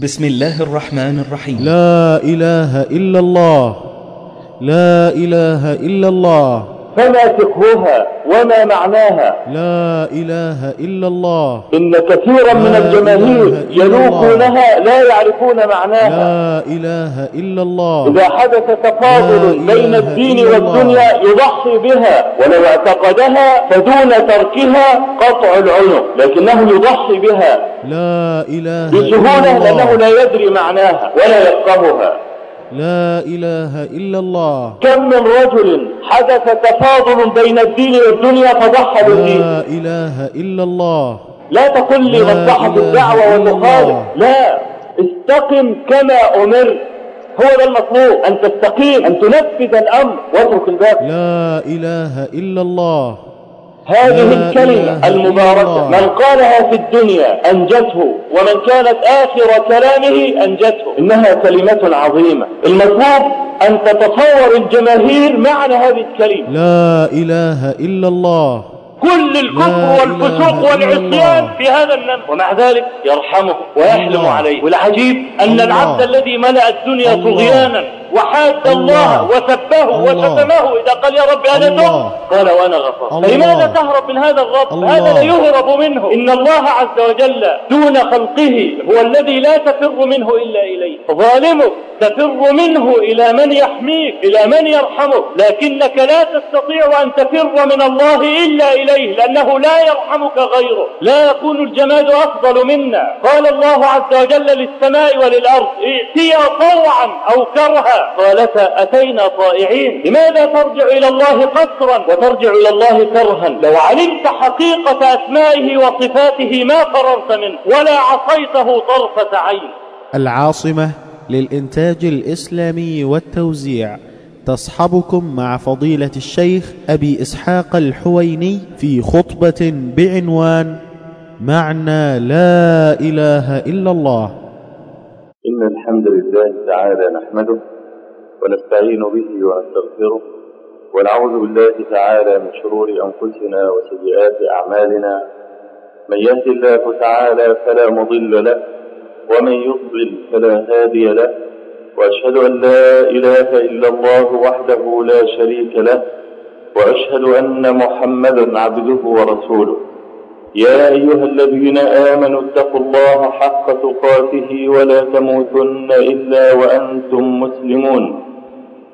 بسم الله الرحمن الرحيم. لا إله إلا الله. لا إله إلا الله. فما فقهها وما معناها. لا إله إلا الله. إن كثيرا من الجماهير. يلوقونها لا يعرفون معناها. لا إله إلا الله. إذا حدث تفاضل بين الدين والدنيا يضحي بها ولو اعتقدها فدون تركها قطع العنق لكنه يضحي بها. لا إله بسهولة إلا لأنه الله لا يدري معناها ولا يفقهها. لا إله إلا الله. كم من رجل حدث تفاضل بين الدين والدنيا فضحى بالدين. لا إله إلا الله. لا تقل لي مصلحة إله الدعوة والمخالف. لا استقم كما أمرت. هو ده المطلوب أن تستقيم أن تنفذ الأمر واترك الباب. لا إله إلا الله. هذه الكلمة المباركة. من قالها في الدنيا أنجته ومن كانت آخر كلامه أنجته إنها كلمة عظيمة المطلوب أن تتصور الجماهير معنى هذه الكلمة لا إله إلا الله كل الكفر والفسوق والعصيان. في هذا النمط ومع ذلك يرحمه ويحلم. عليه والعجيب أن. العبد الذي ملأ الدنيا. طغيانا وحاد الله الله. وسبه. وشتمه إذا قال يا رب أنا. تبت قال وأنا غفرت الله. فلماذا تهرب من هذا الرب. هذا لا يهرب منه إن الله عز وجل دون خلقه هو الذي لا تفر منه إلا إليه ظالمك تفر منه إلى من يحميك إلى من يرحمك لكنك لا تستطيع أن تفر من الله إلا إليه لأنه لا يرحمك غيره لا يكون الجماد أفضل منا قال الله عز وجل للسماء وللأرض ائتيا طوعا أو كرها قالتا أتينا طائعين لماذا ترجع إلى الله قسرا وترجع إلى الله كرها. لو علمت حقيقة أسمائه وصفاته ما فررت منه ولا عصيته طرفة عين. العاصمة للإنتاج الإسلامي والتوزيع. تصحبكم مع فضيلة الشيخ أبي إسحاق الحويني في خطبة بعنوان معنى لا إله إلا الله. إن الحمد لله تعالى نحمده ونستعين به ونستغفره ونعوذ بالله تعالى من شرور أنفسنا وسيئات أعمالنا. من يهد الله تعالى فلا مضل له ومن يضلل فلا هادي له. وأشهد أن لا إله إلا الله وحده لا شريك له وأشهد أن محمدا عبده ورسوله. يا أيها الذين آمنوا اتقوا الله حق تقاته ولا تموتن إلا وأنتم مسلمون.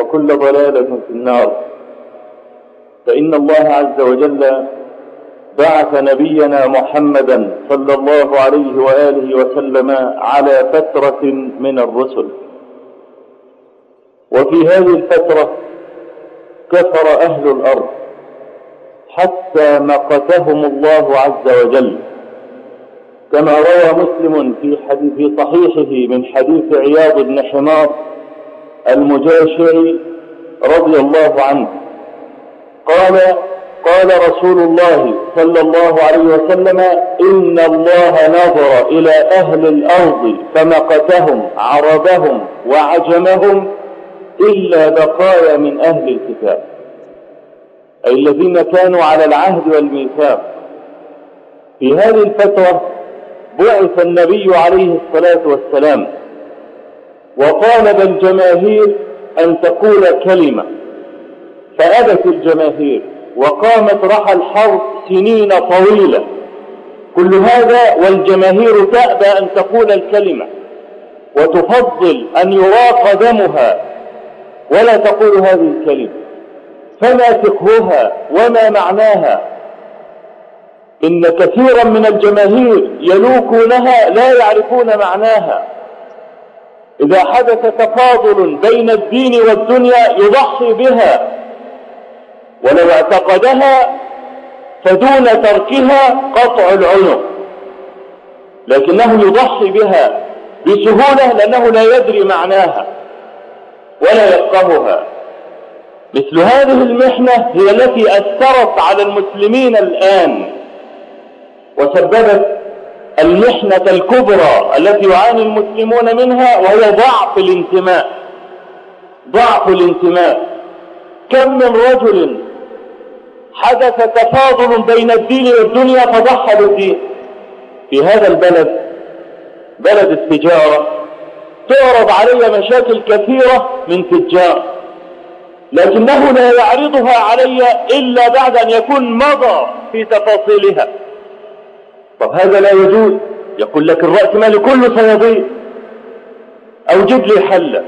وكل ضلالة في النار. فإن الله عز وجل بعث نبينا محمدا صلى الله عليه وآله وسلم على فترة من الرسل. وفي هذه الفترة كفر أهل الأرض حتى مقتهم الله عز وجل. كما روى مسلم في حديث صحيحه من حديث عياض بن حمار المجاشعي رضي الله عنه. قال قال رسول الله صلى الله عليه وسلم إن الله نظر إلى أهل الأرض فمقتهم عربهم وعجمهم إلا بقايا من أهل الكتاب أي الذين كانوا على العهد والميثاق. في هذه الفترة بعث النبي عليه الصلاة والسلام وطالب الجماهير أن تقول كلمة. فأبت الجماهير وقامت رحى الحرب سنين طويلة. كل هذا والجماهير تأبى أن تقول الكلمة. وتفضل أن يراق دمها. ولا تقول هذه الكلمة. فما فقهها وما معناها. إن كثيرا من الجماهير يلوكونها لا يعرفون معناها. إذا حدث تفاضل بين الدين والدنيا يضحي بها. ولو اعتقدها فدون تركها قطع العنق. لكنه يضحي بها بسهولة لأنه لا يدري معناها ولا يفقهها. مثل هذه المحنة هي التي أثرت على المسلمين الآن وسببت المحنة الكبرى التي يعاني المسلمون منها وهي ضعف الانتماء. ضعف الانتماء. كم من رجل حدث تفاضل بين الدين والدنيا فضحى بالدين في هذا البلد بلد التجارة تعرض علي مشاكل كثيرة من تجار. لكنه لا يعرضها علي إلا بعد أن يكون مضى في تفاصيلها. طب هذا لا يجوز. يقول لك الرأس مال كله سيضيع أوجد لي حلا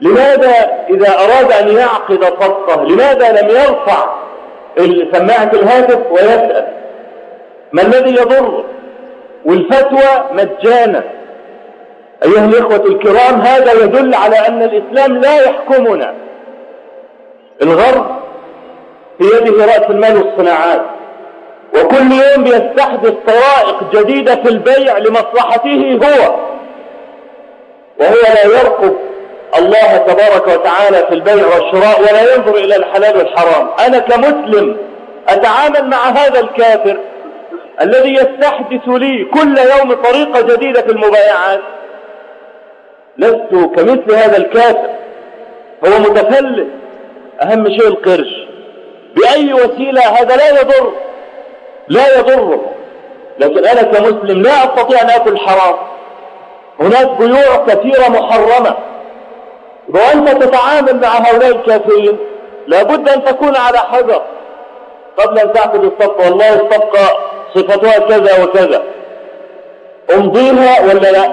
لماذا إذا أراد أن يعقد صفقة لماذا لم يرفع سماعة الهاتف ويسأل؟ ما الذي يضر؟ والفتوى مجانا أيها الإخوة الكرام هذا يدل على أن الإسلام لا يحكمنا. الغرب في يده رأس المال والصناعات. وكل يوم بيستحدث طرائق جديدة في البيع لمصلحته هو. وهو لا يرقب الله تبارك وتعالى في البيع والشراء ولا ينظر إلى الحلال والحرام. أنا كمسلم أتعامل مع هذا الكافر الذي يستحدث لي كل يوم طريقة جديدة في المبايعات. لست كمثل هذا الكافر. هو متفلت أهم شيء القرش. بأي وسيلة؟ هذا لا يضر. لا يضره. لكن أنا كمسلم لا أستطيع أن أكل حرام. هناك بيوع كثيرة محرمة. وأنت تتعامل مع هؤلاء الكافرين. لابد أن تكون على حذر. قبل أن تعقد الصفقة والله الصفقة صفتها كذا وكذا. أمضيها ولا لا؟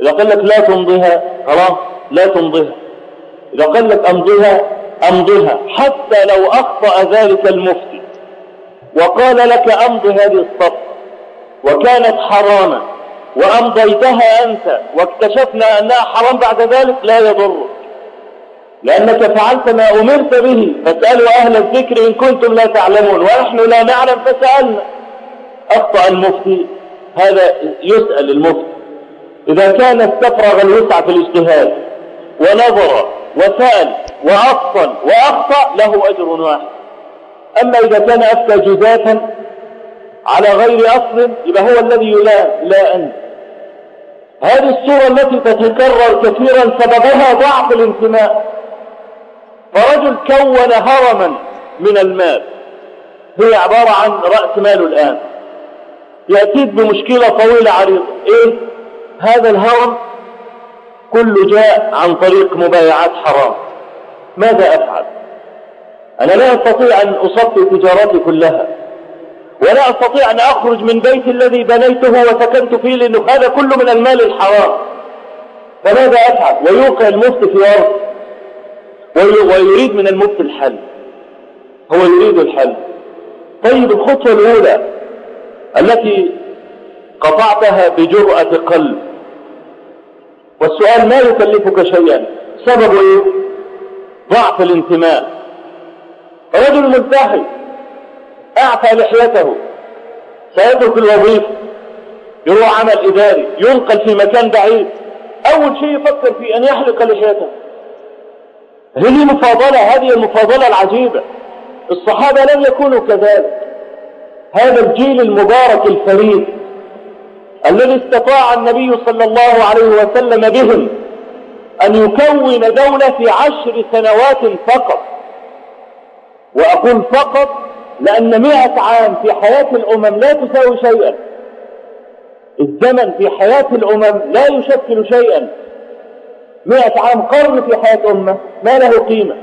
إذا قال لك لا تمضيها خلاص لا تمضيها. إذا قال لك أمضيها أمضيها. حتى لو أخطأ ذلك المفتي. وقال لك أمضي هذه الصفقة وكانت حراما وأمضيتها أنت واكتشفنا أنها حرام بعد ذلك لا يضرك. لأنك فعلت ما أمرت به فاسألوا أهل الذكر إن كنتم لا تعلمون ونحن لا نعلم فسألنا. أخطأ المفتي هذا يسأل المفتي. إذا كان استفرغ الوسع في الاجتهاد ونظر وسأل وأفصل وأخطأ له أجر واحد. أما إذا كان أفتى جزافا على غير أصل يبقى هو الذي يلام لا أنت هذه الصورة التي تتكرر كثيرا سببها ضعف الانتماء. فرجل كون هرما من المال. هي عبارة عن رأس ماله الآن. يأتيك بمشكلة طويلة عريضة. إيه؟ هذا الهرم كله جاء عن طريق مبايعات حرام. ماذا أفعل؟ أنا لا أستطيع أن أصفي تجاراتي كلها ولا أستطيع أن أخرج من بيتي الذي بنيته وسكنت فيه لأنه هذا كله من المال الحرام. فماذا أفعل؟ ويوقع المفتي في أرض ويريد من المفتي الحل. هو يريد الحل. طيب الخطوة الأولى التي قطعتها بجرأة قلب. والسؤال ما يكلفك شيئا؟ سبب إيه؟ ضعف الانتماء. رجل ملتحي اعفى لحيته. سيترك الوظيفة. يروح عمل إداري. ينقل في مكان بعيد. أول شيء يفكر في أن يحلق لحيته. هذه مفاضلة. هذه المفاضلة العجيبة. الصحابة لم يكونوا كذلك. هذا الجيل المبارك الفريد الذي استطاع النبي صلى الله عليه وسلم بهم أن يكون دولة في عشر سنوات فقط. وأقول فقط لأن مئة عام في حياة الأمم لا تساوي شيئا. الزمن في حياة الأمم لا يشكل شيئا. مئة عام قرن في حياة أمة ما له قيمة.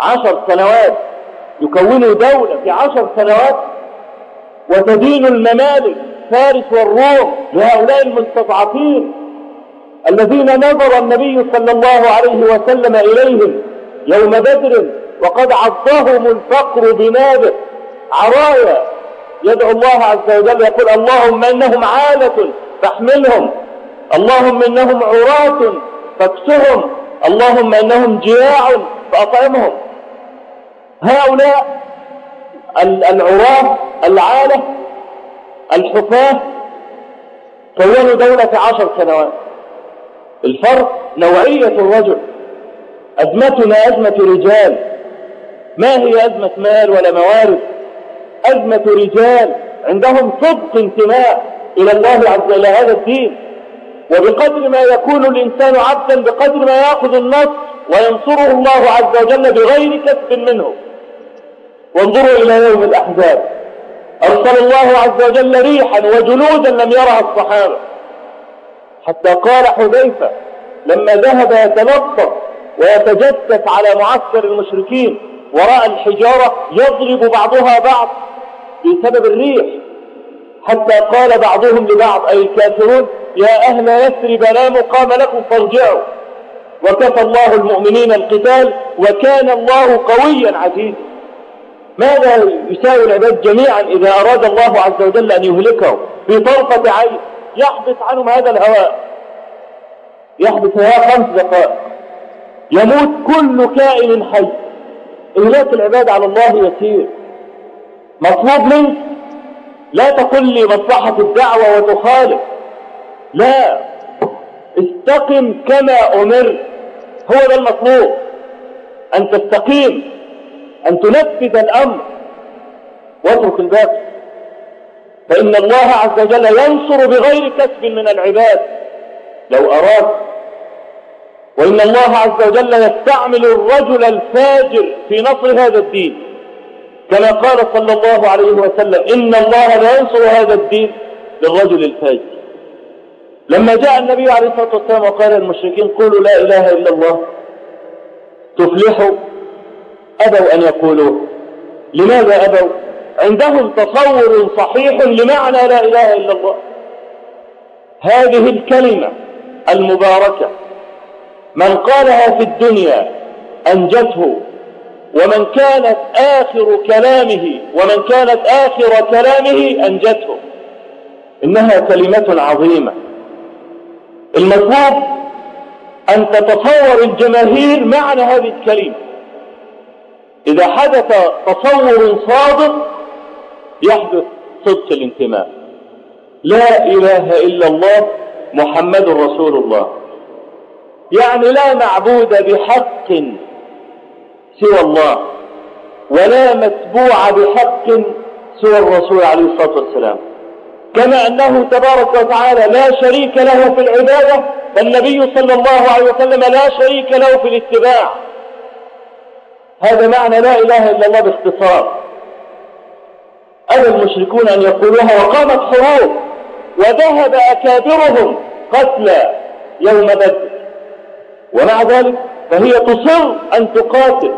عشر سنوات يكونوا دولة في عشر سنوات وتدين الممالك فارس والروم لهؤلاء المستضعفين الذين نظر النبي صلى الله عليه وسلم إليهم يوم بدر وقد عضهم الفقر بنابه عرايا. يدعو الله عز وجل يقول اللهم إنهم عالة فاحملهم. اللهم إنهم عراة فاكسهم. اللهم إنهم جياع فأطعمهم. هؤلاء العراة العالة الحفاة كونوا دولة عشر سنوات. الفرق نوعية الرجل. أزمتنا أزمة رجال. ما هي أزمة مال ولا موارد؟ أزمة رجال. عندهم صدق انتماء إلى الله عز وجل. هذا الدين. وبقدر ما يكون الإنسان عبدا بقدر ما يأخذ النص وينصره الله عز وجل بغير كسب منه. وانظروا إلى يوم الأحزاب. أرسل الله عز وجل ريحا وجنودا لم يرها الصحابة. حتى قال حذيفة لما ذهب يتلطف ويتجسس على معسكر المشركين وراء الحجارة يضرب بعضها بعض بسبب الريح. حتى قال بعضهم لبعض أي الكافرون يا أهل يثرب لا مقام لكم فارجعوا. وكفى الله المؤمنين القتال وكان الله قويا عزيزا. ماذا يساوي العباد جميعا إذا أراد الله عز وجل أن يهلكهم؟ في طرفة عين يحبس عنهم هذا الهواء. يحبس هواء خمس دقائق. يموت كل كائن حي. إهلاك العباد على الله يسير. مطلوب منك؟ لا تقل لي مصلحة الدعوة وتخالف. لا. استقم كما أمرت. هو ده المطلوب. أن تستقيم. أن تنفذ الأمر. واترك الباقي. فإن الله عز وجل ينصر بغير كسب من العباد. لو أراد وإن الله عز وجل يستعمل الرجل الفاجر في نصر هذا الدين. كما قال صلى الله عليه وسلم إن الله لا ينصر هذا الدين للرجل الفاجر. لما جاء النبي عليه الصلاة والسلام وقال للمشركين قولوا لا إله إلا الله تفلحوا أبوا أن يقولوا لماذا أبوا؟ عندهم تصور صحيح لمعنى لا إله إلا الله. هذه الكلمة المباركة من قالها في الدنيا أنجته ومن كانت آخر كلامه ومن كانت آخر كلامه أنجته. إنها كلمة عظيمة. المطلوب أن تتصور الجماهير معنى هذه الكلمة. إذا حدث تصور صادق يحدث صدق الانتماء. لا إله إلا الله محمد رسول الله. يعني لا معبود بحق سوى الله ولا متبوع بحق سوى الرسول عليه الصلاة والسلام. كما أنه تبارك وتعالى لا شريك له في العبادة فالنبي صلى الله عليه وسلم لا شريك له في الاتباع. هذا معنى لا إله إلا الله باختصار. أبى المشركون أن يقولوها وقامت حروب وذهب أكابرهم قتلى يوم بدر. ومع ذلك فهي تصر أن تقاتل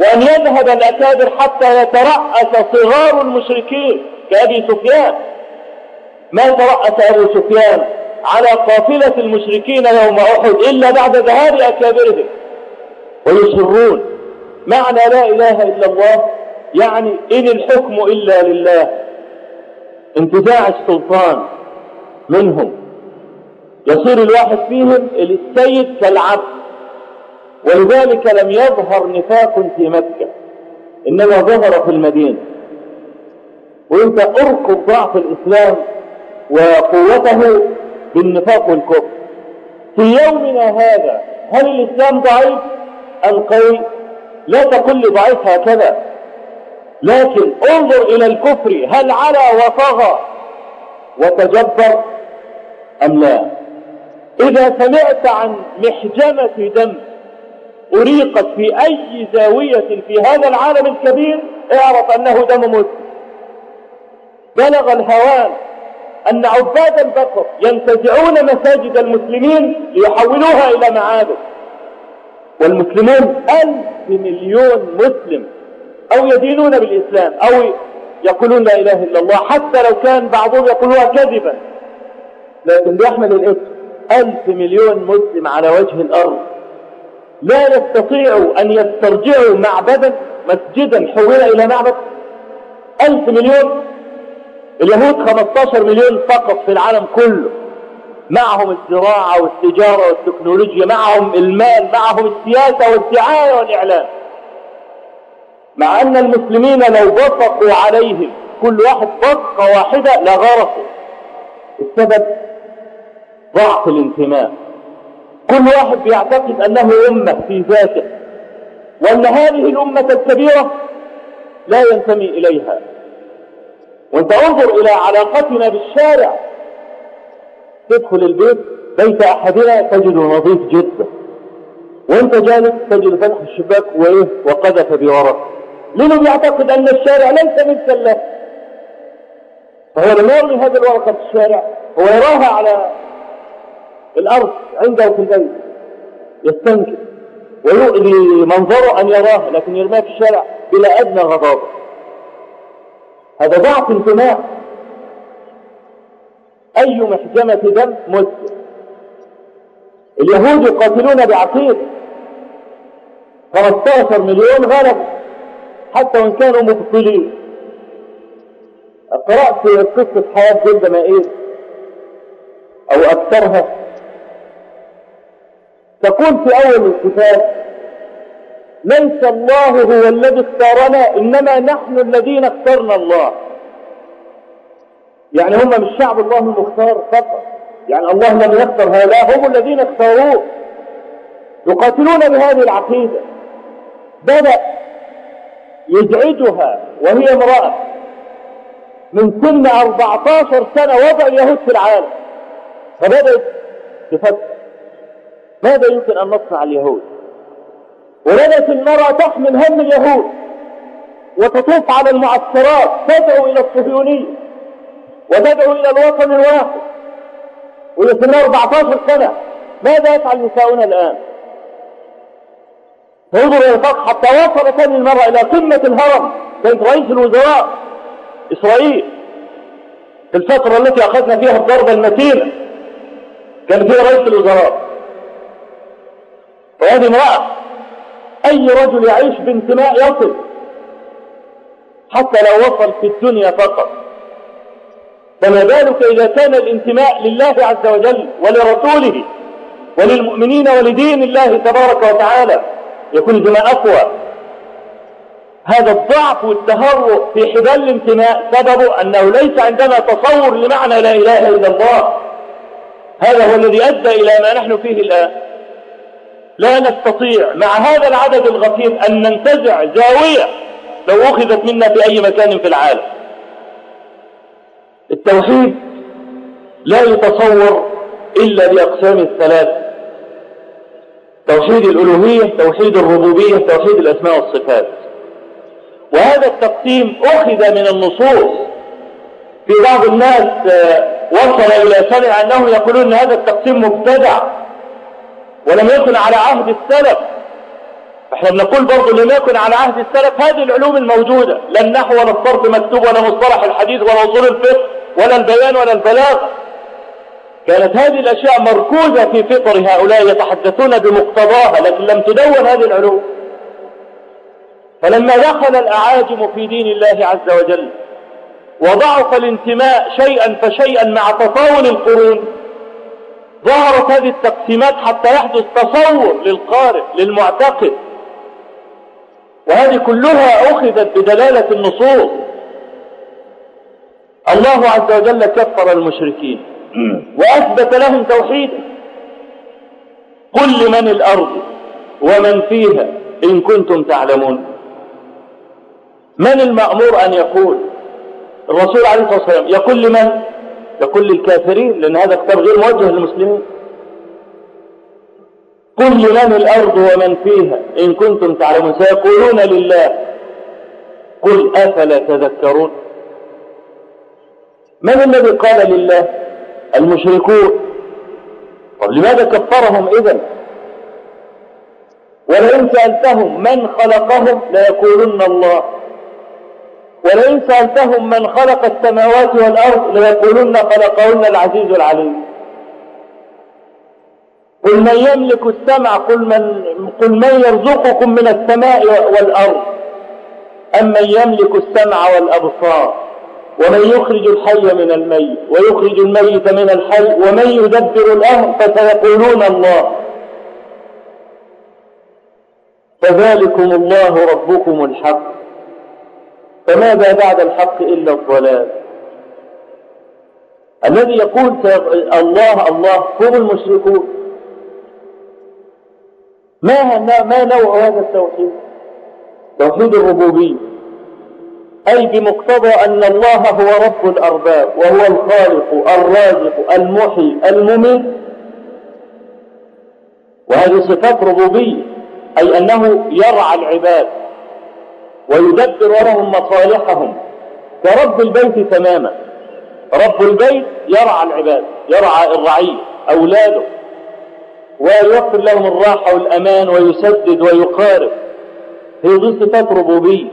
وأن يذهب الأكابر حتى يترأس صغار المشركين كأبي سفيان. ما ترأس أبو سفيان على قافلة المشركين يوم أحد إلا بعد ذهاب أكابرهم؟ ويصرون. معنى لا إله إلا الله يعني إن الحكم إلا لله. انتزاع السلطان منهم. يصير الواحد فيهم السيد كالعبد. ولذلك لم يظهر نفاق في مكة إنما ظهر في المدينة. وإنت اركض ضعف الإسلام وقوته بالنفاق والكفر. في يومنا هذا هل الإسلام ضعيف؟ أم قوي لا تقل ضعيف هكذا. لكن انظر إلى الكفر هل علا وطغى وتجبر أم لا؟ إذا سمعت عن محجمة دم أريقت في أي زاوية في هذا العالم الكبير اعرف أنه دم مسلم بلغ الهوان أن عباد البقر ينتزعون مساجد المسلمين ليحولوها إلى معابد. والمسلمون ألف مليون مسلم أو يدينون بالإسلام أو يقولون لا إله إلا الله حتى لو كان بعضهم يقولوها كذبا. لكن بيحمل الاسم ألف مليون مسلم على وجه الأرض. لا يستطيعوا أن يسترجعوا معبدا مسجدا حول إلى معبد. ألف مليون. اليهود 15 مليون فقط في العالم كله. معهم الزراعة والتجارة والتكنولوجيا معهم المال معهم السياسة والدعاية والإعلام. مع أن المسلمين لو بصقوا عليهم كل واحد بصقة واحدة لغرقوا السبب ضعف الانتماء. كل واحد بيعتقد أنه أمة في ذاته وأن هذه الأمة الكبيرة لا ينتمي إليها. وأنت انظر إلى علاقتنا بالشارع. تدخل البيت بيت أحدنا تجده نظيف جدا. وأنت جالس تجد فتح الشباك وإيه وقذف بورق. لأنه بيعتقد أن الشارع ليس ملكا له؟ فهو لما يرمي هذه الورقه في الشارع هو يراها على الأرض عنده في البيت يستنكر ويؤذي منظره أن يراها لكن يرميها في الشارع بلا أدنى غضاض هذا ضعف انتماء أي محجمه دم مسلم اليهود يقاتلون بعقيده 15 مليون غلبوا حتى وإن كانوا مبطلين قرأت قصة حياة جلد مائير أو أكثرها. تقول في أول الكتاب ليس الله هو الذي اختارنا إنما نحن الذين اخترنا الله. يعني هم مش شعب الله المختار فقط. يعني الله لم يختر هؤلاء هم الذين اختاروه. يقاتلون بهذه العقيدة. بدأ يزعجها وهي امرأة من سن 14 سنة وضع اليهود في العالم. فبدأت تفكر. ماذا يمكن أن نصنع اليهود؟ وبدأت المرأة تحمل هم اليهود. وتطوف على المعسكرات تدعو إلى الصهيونية. وتدعو إلى الوطن الواحد. سن 14 سنة. ماذا يفعل نساؤنا الآن؟ انظر إلى الفقه حتى وصلت هذه المرأة إلى قمة الهرم كانت رئيس الوزراء إسرائيل. في الفترة التي أخذنا فيها الضربة المتينة كان فيها رئيس الوزراء. وهذه امرأة. أي رجل يعيش بانتماء يصل. حتى لو وصل في الدنيا فقط. فما بالك إذا كان الانتماء لله عز وجل ولرسوله وللمؤمنين ولدين الله تبارك وتعالى يكون بما أقوى. هذا الضعف والتهرؤ في حبال الانتماء سببه أنه ليس عندنا تصور لمعنى لا إله إلا الله. هذا هو الذي أدى إلى ما نحن فيه الآن. لا نستطيع مع هذا العدد الغفير أن ننتزع زاوية لو أخذت منا في أي مكان في العالم. التوحيد لا يتصور إلا بأقسام الثلاث توحيد الألوهية توحيد الربوبية توحيد الأسماء والصفات. وهذا التقسيم أخذ من النصوص. في بعض الناس وصل إلى سمع أنهم يقولون أن هذا التقسيم مبتدع. ولم يكن على عهد السلف. إحنا بنقول برضه لم يكن على عهد السلف. هذه العلوم الموجودة. لا النحو ولا الصرف مكتوب ولا مصطلح الحديث ولا أصول الفقه ولا البيان ولا البلاغ. كانت هذه الأشياء مركوزة في فطر هؤلاء يتحدثون بمقتضاها لكن لم تدون هذه العلوم. فلما دخل الأعاجم في دين الله عز وجل وضعف الانتماء شيئا فشيئا مع تطاول القرون ظهرت هذه التقسيمات حتى يحدث تصور للقارئ للمعتقد. وهذه كلها أخذت بدلالة النصوص. الله عز وجل كفر المشركين. وأثبت لهم توحيدا قل لمن الأرض ومن فيها إن كنتم تعلمون. من المأمور أن يقول؟ الرسول عليه الصلاة والسلام. يقول لمن؟ يقول للكافرين لأن هذا كتاب غير موجه للمسلمين. قل لمن الأرض ومن فيها؟ إن كنتم تعلمون. سيقولون لله. قل أفلا تذكرون؟ من الذي قال لله؟ المشركون. طب لماذا كفرهم إذن؟ ولئن سألتهم من خلقهم ليقولن الله. ولئن سألتهم من خلق السماوات والأرض ليقولن خلقهن العزيز العليم. قل من يملك السمع قل من, قل من يرزقكم من السماء والأرض. أم من يملك السمع والأبصار؟ ومن يخرج الحي من الميت ويخرج الميت من الحي ومن يدبر الأمر فسيقولون الله. فذلكم الله ربكم الحق. فماذا بعد الحق إلا الضلال؟ الذي يقول الله الله هم المشركون. ما ما نوع هذا التوحيد؟ توحيد الربوبية. أي بمقتضى أن الله هو رب الأرباب وهو الخالق الرازق المحيي المميت. وهذه صفات ربوبية أي أنه يرعى العباد. ويدبر لهم مصالحهم. كرب البيت تماما. رب البيت يرعى العباد يرعى الرعية أولاده. ويوفر لهم الراحة والأمان ويسدد ويقارب. هي دي صفات ربوبية.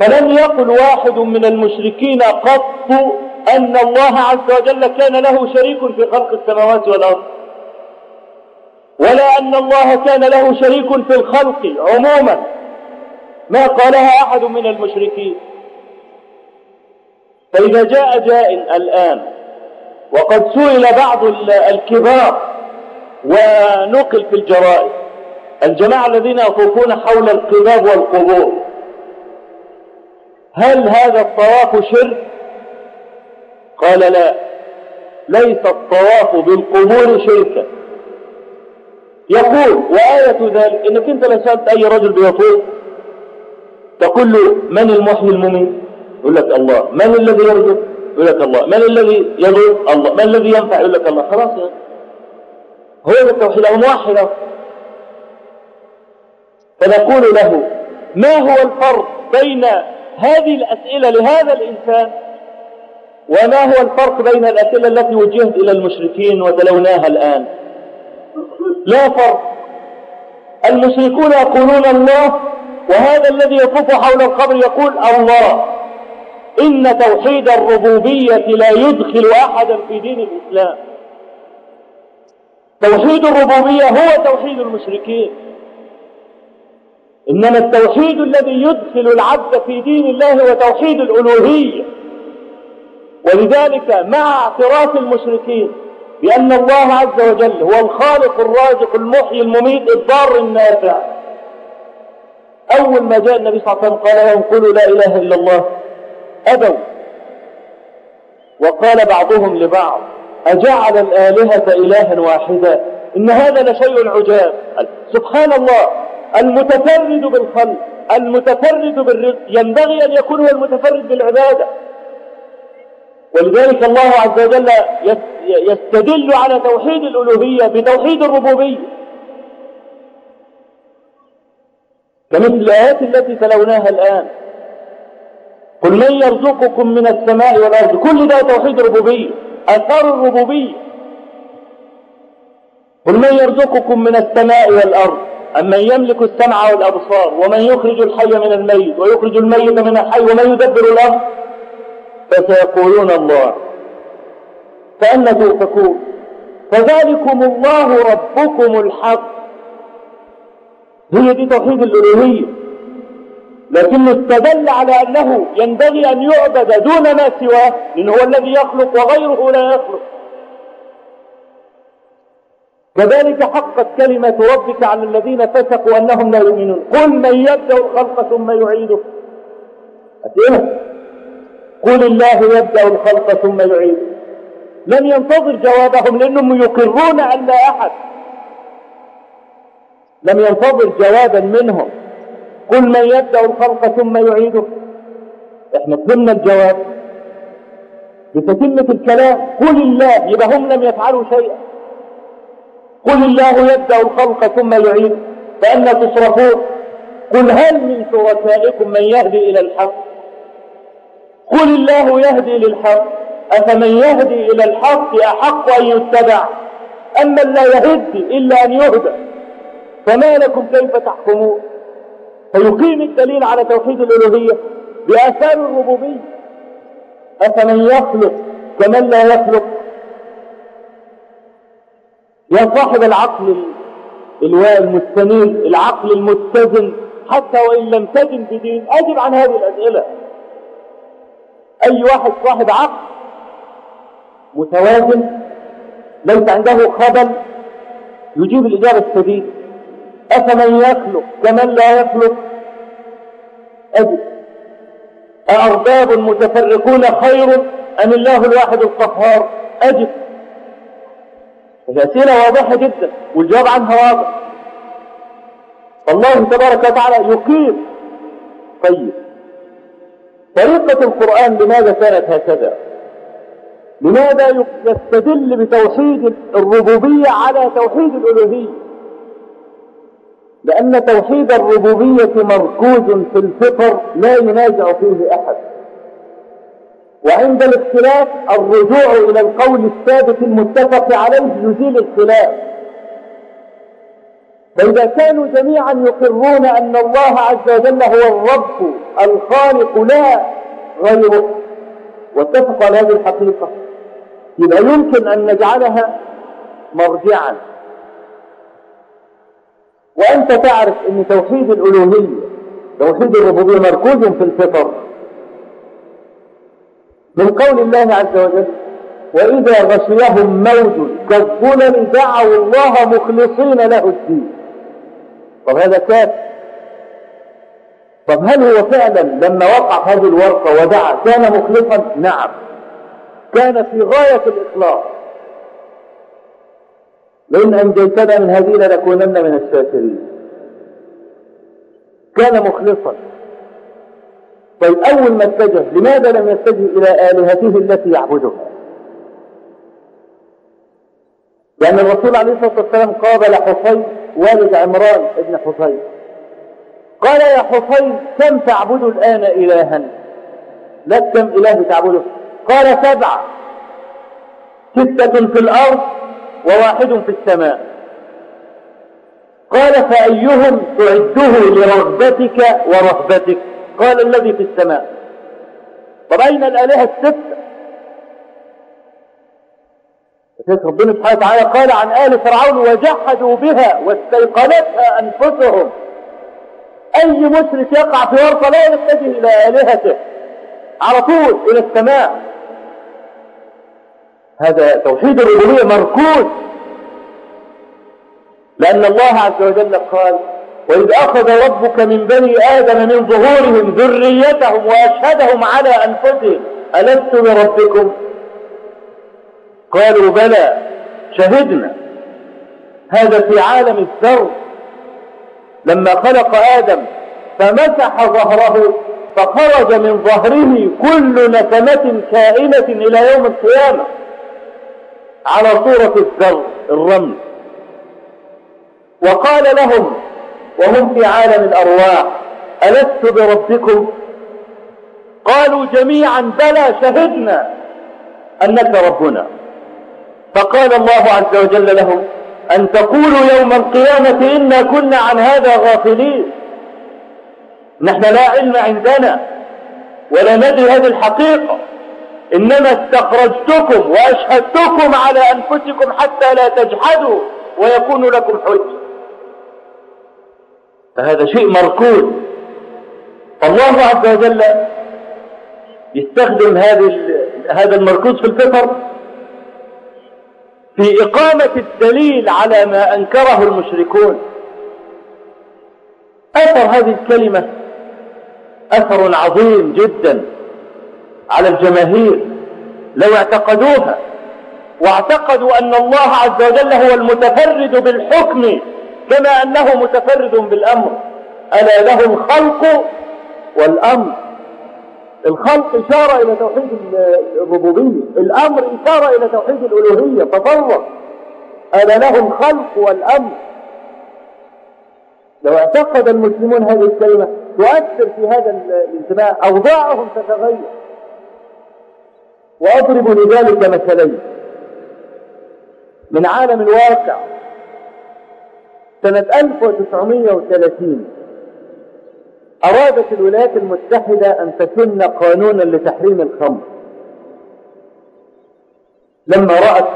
فلم يقل واحد من المشركين قط أن الله عز وجل كان له شريك في خلق السماوات والأرض. ولا أن الله كان له شريك في الخلق عموما. ما قالها أحد من المشركين. فإذا جاء جاء الآن وقد سئل بعض الكبار ونقل في الجرائد الجماعة الذين يطوفون حول القباب والقبور هل هذا الطواف شرك؟ قال لا ليس الطواف بالقبور شركا. يقول وآية ذلك إنك أنت لو سألت أي رجل بيطوف؟ تقول له من المحيي المميت؟ يقول لك الله. من الذي يرزق يقول لك الله. من الذي يضر؟ الله. من الذي ينفع؟ يقول لك الله. خلاص. يعني هو التوحيد. أو موحد فنقول له ما هو الفرق بين هذه الأسئلة لهذا الإنسان وما هو الفرق بين الأسئلة التي وجهت إلى المشركين وتلوناها الآن؟ لا فرق. المشركون يقولون الله وهذا الذي يطوف حول القبر يقول الله إن توحيد الربوبية لا يدخل أحدا في دين الإسلام. توحيد الربوبية هو توحيد المشركين. إنما التوحيد الذي يدخل العبد في دين الله هو توحيد الألوهية. ولذلك مع اعتراف المشركين بأن الله عز وجل هو الخالق الرازق المحيي المميت الضار النافع أول ما جاء النبي صلى الله عليه وسلم قال لهم قولوا لا إله إلا الله أبوا. وقال بعضهم لبعض أجعل الآلهة إلها واحدا؟ إن هذا لشيء عجاب. سبحان الله المتفرد بالخلق المتفرد بالرزق ينبغي أن يكون هو المتفرد بالعبادة. ولذلك الله عز وجل يستدل على توحيد الألوهية بتوحيد الربوبية. كمثل الآيات التي تلوناها الآن. قل من يرزقكم من السماء والأرض. كل ده توحيد ربوبية أثار الربوبية قل من يرزقكم من السماء والأرض. أمن يملك السمع والأبصار. ومن يخرج الحي من الميت. ويخرج الميت من الحي ومن يدبر الأمر. فسيقولون الله. فأنا تؤفكون فذلكم الله ربكم الحق. هي دي توحيد الألوهية. لكنه استدل على أنه ينبغي أن يعبد دون ما سواه لأنه هو الذي يخلق وغيره لا يخلق. كذلك حقت كلمة ربك على الذين فسقوا أنهم لا يؤمنون. قل من يبدأ الخلق ثم يعيده. أسئلة قل الله يبدأ الخلق ثم يعيده. لم ينتظر جوابهم لأنهم يقرون أن لا أحد لم ينتظر جوابا منهم. قل من يبدأ الخلق ثم يعيده. إحنا قلنا الجواب. بتتمة الكلام. قل الله. يبقى هم لم يفعلوا شيئا. قل الله يبدأ الخلق ثم يعيد فأنا تصرفون. قل هل من شركائكم من يهدي إلى الحق؟ قل الله يهدي للحق. أفمن يهدي إلى الحق أحق أن يتبع؟ أما لا يهدي إلا أن يهدى. فما لكم كيف تحكمون؟ فيقيم الدليل على توحيد الألوهية بآثار الربوبية. أفمن يخلق كمن لا يخلق؟ يا صاحب العقل المستنير العقل المتزن. حتى وإن لم تدن بدين أجب عن هذه الأسئلة. أي واحد صاحب عقل متوازن ليس عنده خبل يجيب الإجابة السديدة. أفمن يخلق كمن لا يخلق؟ أجب أأرباب متفرقون خير أم الله الواحد القهار؟ أجب الأسئلة واضحة جدا والجواب عنها واضح. الله تبارك وتعالى يقيم. طيب. طريقة القرآن لماذا كانت هكذا؟ لماذا يستدل بتوحيد الربوبية على توحيد الألوهية؟ لأن توحيد الربوبية مركوز في الفطر لا ينازع فيه أحد. وعند الاختلاف الرجوع إلى القول الثابت المتفق عليه يزيل الخلاف. فإذا كانوا جميعا يقرون أن الله عز وجل هو الرب الخالق لا غيره واتفقوا على هذه الحقيقة. يبقى يمكن أن نجعلها مرجعا. وأنت تعرف أن توحيد الألوهية توحيد الربوبية مركوز في الفطر. من قول الله عز وجل وإذا غشيهم موج كالظلم دعوا الله مخلصين له الدين. طب هذا كاف؟ طب هل هو فعلا لما وقع هذه الورقة ودعا كان مخلصا؟ نعم. كان في غاية الإخلاص لئن أنجيتنا من هذه لنكونن من الشاكرين. كان مخلصا. طيب أول ما اتجه لماذا لم يتجه إلى آلهته التي يعبدها لأن الرسول عليه الصلاة والسلام قابل حصين والد عمران ابن حصين. قال يا حصين كم تعبد الآن إلها؟ لك كم إله تعبده؟ قال سبعة. ستة في الأرض وواحد في السماء. قال فأيهم تعده لرغبتك ورهبتك؟ قال الذي في السماء. طب أين الآلهة الستة ربنا سبحانه وتعالى قال عن آل فرعون وجحدوا بها واستيقنتها أنفسهم. أي مشرك يقع في ورطة لا يتجه إلى آلهته. على طول إلى السماء. هذا توحيد الربوبية مركوز. لأن الله عز وجل قال وإذ أخذ ربك من بني آدم من ظهورهم ذريتهم وأشهدهم على أنفسهم. ألست بربكم؟ قالوا بلى شهدنا. هذا في عالم الذر. لما خلق آدم فمسح ظهره فخرج من ظهره كل نسمة كائنة إلى يوم القيامة. على صورة الذر الرمل. وقال لهم وهم في عالم الأرواح ألست بربكم؟ قالوا جميعا بلى شهدنا أنك ربنا. فقال الله عز وجل لهم أن تقولوا يوم القيامة إنا كنا عن هذا غافلين. نحن لا علم عندنا ولا ندري هذه الحقيقة. إنما استخرجتكم وأشهدتكم على أنفسكم حتى لا تجحدوا ويكون لكم حجة. فهذا شيء مركوز الله عز وجل يستخدم هذه هذا المركوز في الفطر في إقامة الدليل على ما أنكره المشركون. أثر هذه الكلمة أثر عظيم جدا. على الجماهير لو اعتقدوها. واعتقدوا أن الله عز وجل هو المتفرد بالحكم كما أنه متفرد بالأمر. ألا له الخلق والأمر. الخلق إشارة إلى توحيد الربوبية الأمر إشارة إلى توحيد الألوهية تفرق ألا له الخلق والأمر. لو اعتقد المسلمون هذه الكلمة تؤثر في هذا الانتماء أوضاعهم تتغير. وأضرب لذلك مثلين. من عالم الواقع سنة 1930 أرادت الولايات المتحدة أن تسن قانونا لتحريم الخمر. لما رأت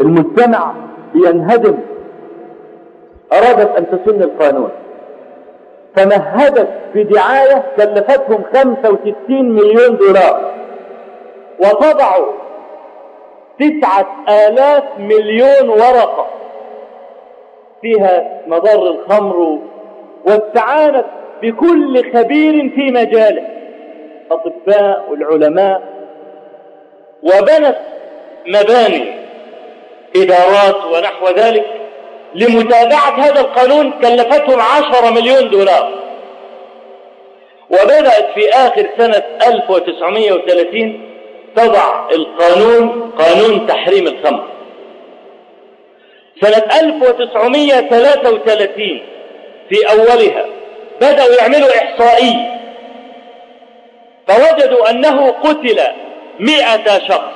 المجتمع ينهدم أرادت أن تسن القانون. فمهدت بدعاية كلفتهم 65 مليون دولار. وطبعوا تسعة آلاف مليون ورقة فيها مضار الخمر واستعانت بكل خبير في مجاله. أطباء والعلماء وبنت مباني إدارات ونحو ذلك لمتابعة هذا القانون كلفتهم عشر مليون دولار. وبدأت في آخر سنة 1930 تضع القانون قانون تحريم الخمر. سنة 1933 في أولها بدأوا يعملوا إحصائية فوجدوا أنه قتل مئة شخص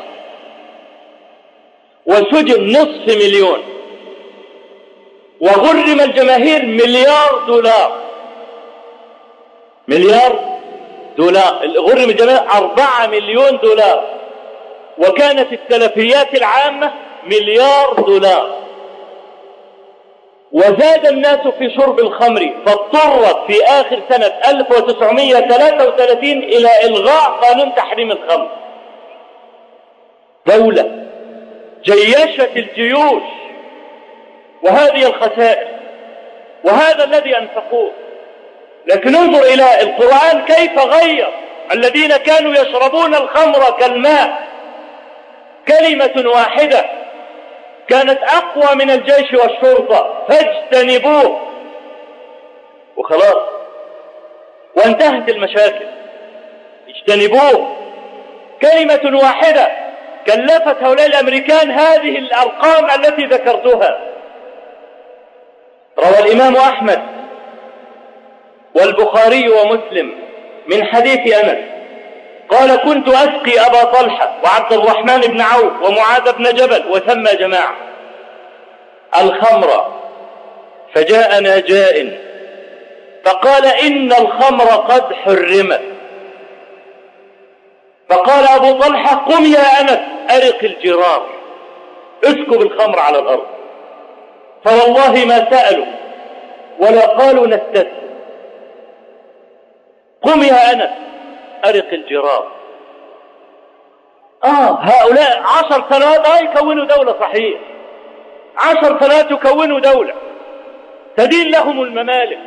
وسجن نصف مليون وغرم الجماهير مليار دولار. مليار دولار غرم الجماهير أربعة مليون دولار. وكانت التلفيات العامة مليار دولار. وزاد الناس في شرب الخمر فاضطرت في آخر سنة 1933 إلى إلغاء قانون تحريم الخمر. دولة جيشت الجيوش وهذه الخسائر وهذا الذي أنفقوه. لكن انظر إلى القرآن كيف غير الذين كانوا يشربون الخمر كالماء كلمة واحدة كانت أقوى من الجيش والشرطة فاجتنبوه. وخلاص. وانتهت المشاكل. اجتنبوه. كلمة واحدة كلفت هؤلاء الأمريكان هذه الأرقام التي ذكرتها روى الإمام أحمد والبخاري ومسلم من حديث أنس. قال كنت أسقي أبا طلحة وعبد الرحمن بن عوف ومعاذ بن جبل وثم جماعة. الخمر فجاءنا جاء. فقال إن الخمر قد حرمت. فقال أبو طلحة قم يا أنس أرق الجرار. اسكب الخمر على الأرض. فوالله ما سألوا ولا قالوا نستسلم قم يا أنس أرق الجرار. آه هؤلاء عشر آه يكونوا دولة صحيح. عشر سنوات يكونوا دولة. تدين لهم الممالك.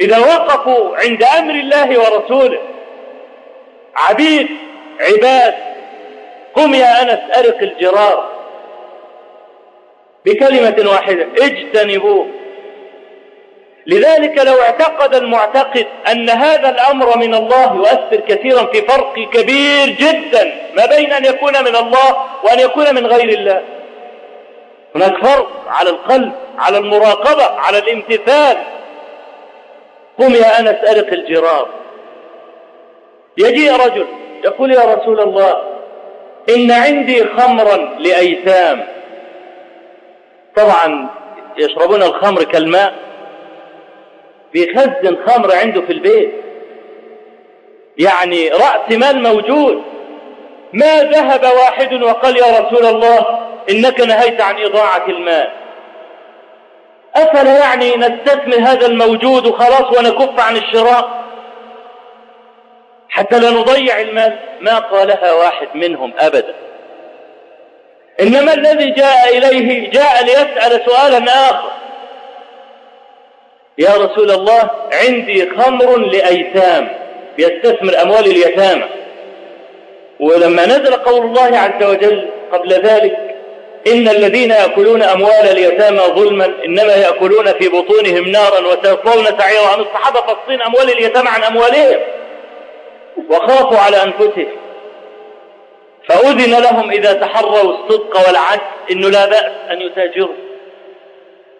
إذا وقفوا عند أمر الله ورسوله عبيد عباد قم يا أنس أرق الجرار. بكلمة واحدة اجتنبوه. لذلك لو اعتقد المعتقد أن هذا الأمر من الله يؤثر كثيرا في فرق كبير جدا ما بين أن يكون من الله وأن يكون من غير الله. هناك فرق على القلب على المراقبة على الامتثال. قم يا أنس أرق الجرار. يجيء رجل يقول يا رسول الله إن عندي خمرا لأيتام. طبعا يشربون الخمر كالماء بيخزن خمر عنده في البيت. يعني رأس مال موجود. ما ذهب واحد وقال يا رسول الله إنك نهيت عن إضاعة المال. أفلا يعني نستثمر هذا الموجود وخلاص ونكف عن الشراء؟ حتى لا نضيع المال. ما قالها واحد منهم أبدا. إنما الذي جاء إليه جاء ليسأل سؤالا آخر. يا رسول الله عندي خمر لأيتام يستثمر أموال اليتامى. ولما نزل قول الله عز وجل قبل ذلك إن الذين يأكلون أموال اليتامى ظلما إنما يأكلون في بطونهم نارا وسيصلون سعيرا الصحابة فصين أموال اليتامى عن أموالهم وخافوا على أنفسهم. فأذن لهم إذا تحروا الصدق والعدل إنه لا بأس أن يتاجروا.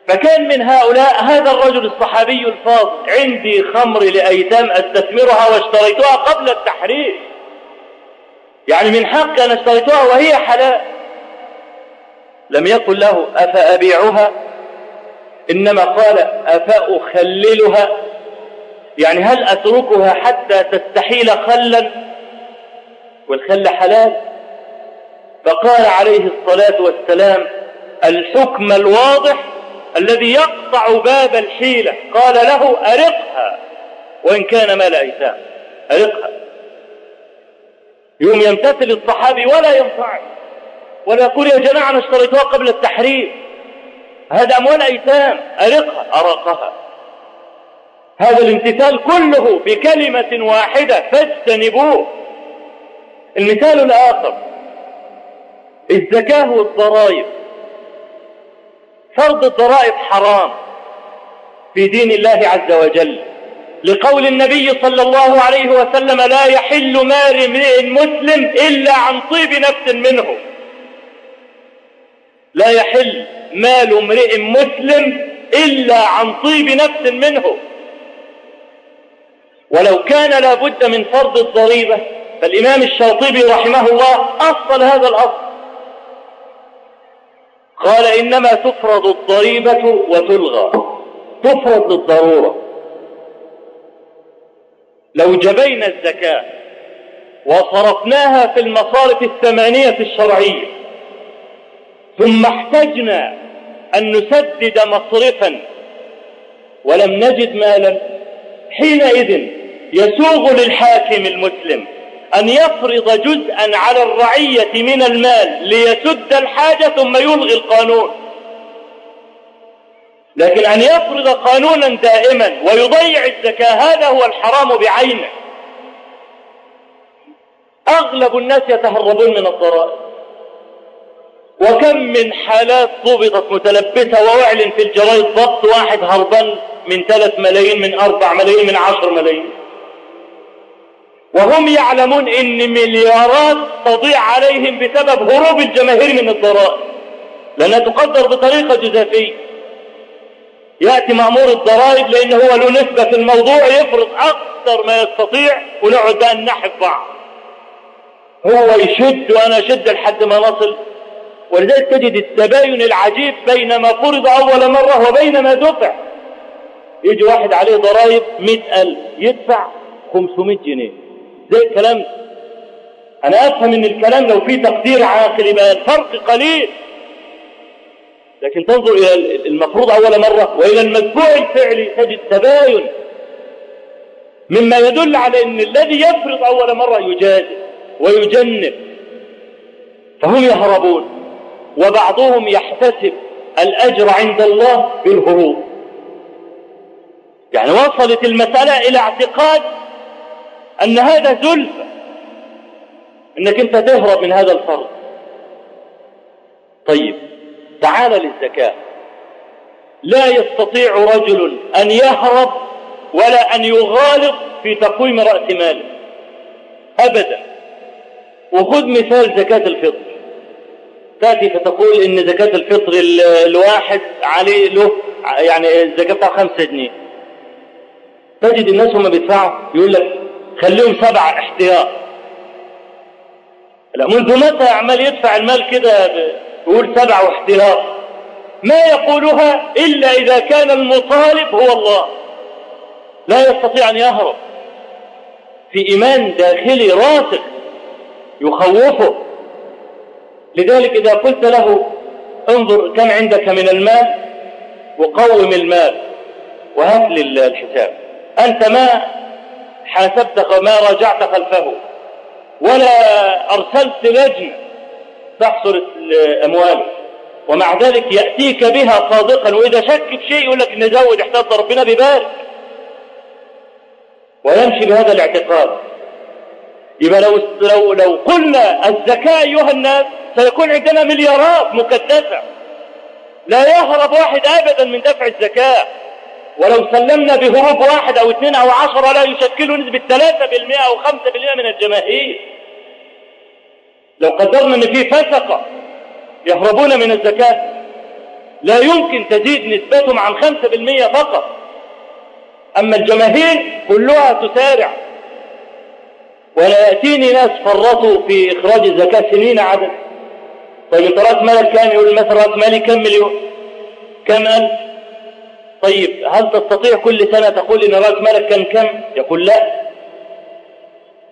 فكان من هؤلاء هذا الرجل الصحابي الفاضل عندي خمر لأيتام أستثمرها واشتريتها قبل التحريم يعني من حق أن اشتريتها وهي حلال. لم يقل له أفأبيعها إنما قال أفأخللها يعني هل أتركها حتى تستحيل خلا؟ والخل حلال. فقال عليه الصلاة والسلام الحكم الواضح الذي يقطع باب الحيلة. قال له أرقها. وإن كان مال أيتام أرقها. يوم يمتثل الصحابي ولا ينفع. ولا يقول يا جماعة أنا اشتريتها قبل التحريم. هذا أموال أيتام أرقها. أرقها. هذا الامتثال كله بكلمة واحدة. فاجتنبوه. المثال الآخر. الزكاة والضرائب. فرض الضرائب حرام في دين الله عز وجل. لقول النبي صلى الله عليه وسلم لا يحل مال امرئ مسلم إلا عن طيب نفس منه. لا يحل مال امرئ مسلم إلا عن طيب نفس منه. ولو كان لابد من فرض الضريبة فالإمام الشاطبي رحمه الله أصل هذا الأصل. قال إنما تفرض الضريبة وتلغى. تفرض للضرورة. لو جبينا الزكاة وصرفناها في المصارف الثمانية الشرعية ثم احتجنا أن نسدد مصرفا ولم نجد مالا حينئذ يسوغ للحاكم المسلم أن يفرض جزءا على الرعية من المال ليسد الحاجة ثم يلغي القانون. لكن أن يفرض قانونا دائما ويضيع الزكاة هذا هو الحرام بعينه. أغلب الناس يتهربون من الضرائب. وكم من حالات ضبطت متلبسة وأعلن في الجرائد؟ ضبط واحد هربان من ثلاث ملايين من أربع ملايين من عشر ملايين. وهم يعلمون إن مليارات تضيع عليهم بسبب هروب الجماهير من الضرائب. لأنها تقدر بطريقة جزافية. يأتي مأمور الضرائب لأن هو له نسبة في الموضوع يفرض أكثر ما يستطيع ونقعد بقى نحف بعض هو يشد وأنا أشد لحد ما نصل ولذلك تجد التباين العجيب بين ما فرض أول مرة وبين ما دفع. يجي واحد عليه ضرائب مئة ألف يدفع 500 جنيه. زي الكلام. ده أنا أفهم إن الكلام لو فيه تقدير عاقل يبقى الفرق قليل. لكن تنظر إلى المفروض أول مرة وإلى المتبوع الفعلي تجد تباين مما يدل على أن الذي يفرض أول مرة يجازي ويجنب. فهم يهربون وبعضهم يحتسب الأجر عند الله بالهروب. يعني وصلت المسألة إلى اعتقاد أن هذا زلفة أنك أنت تهرب من هذا الفرض. طيب تعال للزكاة. لا يستطيع رجل أن يهرب ولا أن يغالط في تقويم رأس ماله. أبدا. وخذ مثال زكاة الفطر. تأتي فتقول إن زكاة الفطر الواحد عليه له يعني الزكاة بتاع خمسة جنيه. تجد الناس هم بيدفعوا يقول لك خليهم سبعة احتياط. لا منذ متى عمال يدفع المال كده يقول سبعة واحتياط ما يقولها إلا إذا كان المطالب هو الله. لا يستطيع أن يهرب. في إيمان داخلي راسخ يخوفه. لذلك إذا قلت له انظر كم عندك من المال وقوم المال وهات لي الحساب. أنت ما حاسبت ما راجعت خلفه. ولا أرسلت لجنة تحصر الأموال. ومع ذلك يأتيك بها صادقا. وإذا شك في شيء يقول لك نزود احتاط ربنا ببارك ويمشي بهذا الاعتقاد. يبقى لو لو لو قلنا الزكاة أيها الناس سيكون عندنا مليارات مكدسة لا يهرب واحد أبدا من دفع الزكاة ولو سلمنا بهروب واحد أو اثنين أو عشرة لا يشكلوا نسبة ثلاثة بالمئة أو خمسة بالمئة من الجماهير. لو قدرنا أن في فسقة يهربون من الزكاة لا يمكن تزيد نسبتهم عن خمسة بالمئة فقط. أما الجماهير كلها تسارع. ولا يأتيني ناس فرطوا في إخراج الزكاة سنين عدد. طيب انت راس مالك كام يقول مثلا راس مالي كم مليون. كم ألف؟ طيب هل تستطيع كل سنة تقول إن رأس مالك كان كم؟ يقول لا.